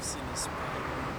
Silas, Pai.